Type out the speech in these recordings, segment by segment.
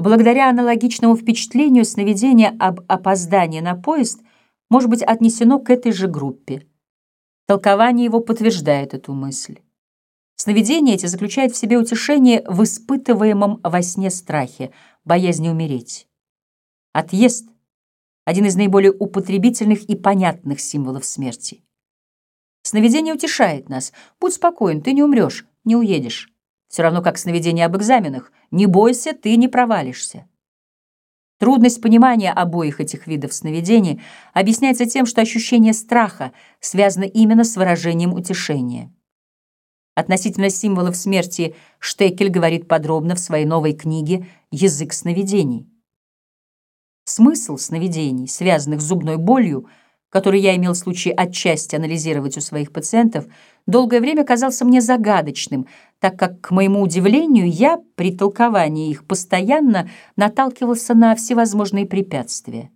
Благодаря аналогичному впечатлению сновидение об опоздании на поезд может быть отнесено к этой же группе. Толкование его подтверждает эту мысль. Сновидения эти заключают в себе утешение в испытываемом во сне страхе, боязни умереть. Отъезд — один из наиболее употребительных и понятных символов смерти. Сновидение утешает нас. Будь спокоен, ты не умрешь, не уедешь. Все равно как сновидение об экзаменах. Не бойся, ты не провалишься. Трудность понимания обоих этих видов сновидений объясняется тем, что ощущение страха связано именно с выражением утешения. Относительно символов смерти Штекель говорит подробно в своей новой книге «Язык сновидений». Смысл сновидений, связанных с зубной болью, который я имел случай отчасти анализировать у своих пациентов, долгое время казался мне загадочным, так как, к моему удивлению, я при толковании их постоянно наталкивался на всевозможные препятствия.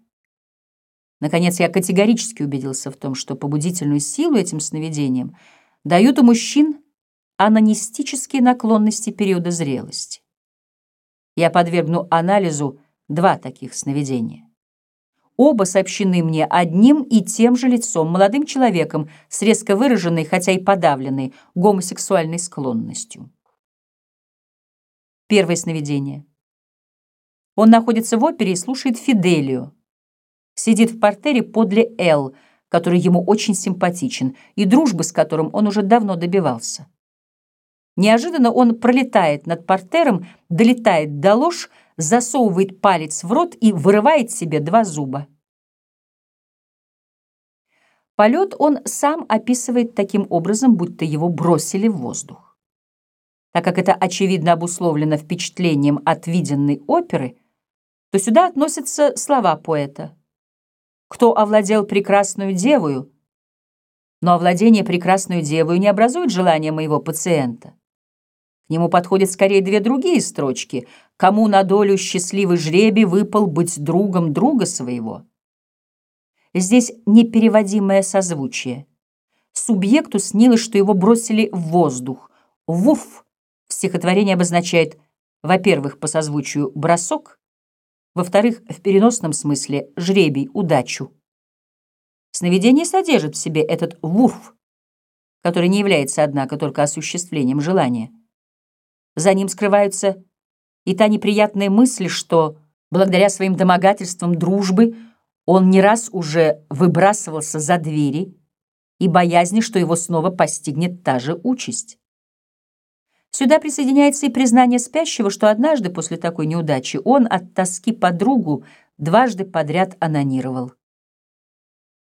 Наконец, я категорически убедился в том, что побудительную силу этим сновидениям дают у мужчин анонистические наклонности периода зрелости. Я подвергну анализу два таких сновидения. Оба сообщены мне одним и тем же лицом, молодым человеком с резко выраженной, хотя и подавленной, гомосексуальной склонностью. Первое сновидение. Он находится в опере и слушает Фиделию. Сидит в портере подле Эл, который ему очень симпатичен, и дружбы с которым он уже давно добивался. Неожиданно он пролетает над портером, долетает до ложь, засовывает палец в рот и вырывает себе два зуба. Полет он сам описывает таким образом, будто его бросили в воздух. Так как это очевидно обусловлено впечатлением от виденной оперы, то сюда относятся слова поэта. «Кто овладел прекрасную девою?» Но овладение прекрасную девою не образует желания моего пациента. К нему подходят скорее две другие строчки. «Кому на долю счастливый жребий выпал быть другом друга своего?» Здесь непереводимое созвучие. Субъекту снилось, что его бросили в воздух. «Вуф» в стихотворении обозначает, во-первых, по созвучию «бросок», во-вторых, в переносном смысле «жребий», «удачу». Сновидение содержит в себе этот «вуф», который не является, однако, только осуществлением желания. За ним скрываются и та неприятная мысль, что благодаря своим домогательствам дружбы он не раз уже выбрасывался за двери и боязни, что его снова постигнет та же участь. Сюда присоединяется и признание спящего, что однажды после такой неудачи он от тоски подругу дважды подряд анонировал.